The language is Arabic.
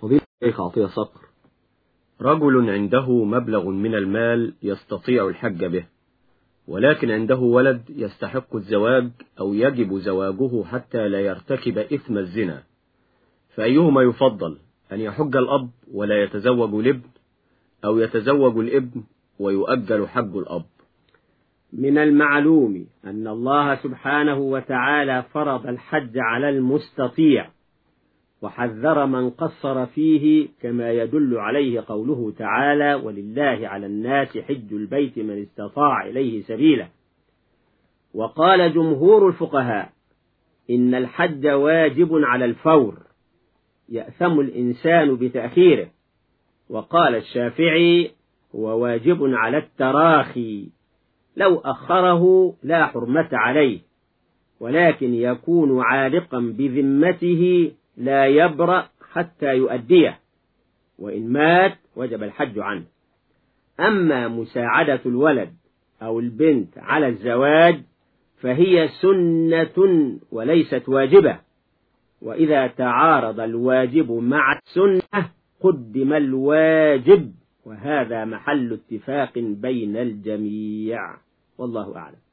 فضيلة الشيخ عطية صقر. رجل عنده مبلغ من المال يستطيع الحج به ولكن عنده ولد يستحق الزواج أو يجب زواجه حتى لا يرتكب إثم الزنا. فأيهما يفضل أن يحج الأب ولا يتزوج الابن أو يتزوج الابن ويؤجل حج الأب؟ من المعلوم أن الله سبحانه وتعالى فرض الحج على المستطيع. وحذر من قصر فيه كما يدل عليه قوله تعالى ولله على الناس حج البيت من استطاع إليه سبيلا وقال جمهور الفقهاء إن الحج واجب على الفور يأثم الإنسان بتأخيره وقال الشافعي هو واجب على التراخي لو أخره لا حرمة عليه ولكن يكون عالقا بذمته لا يبرأ حتى يؤديه وإن مات وجب الحج عنه. أما مساعدة الولد أو البنت على الزواج فهي سنة وليست واجبة وإذا تعارض الواجب مع السنة قدم الواجب وهذا محل اتفاق بين الجميع. والله أعلم.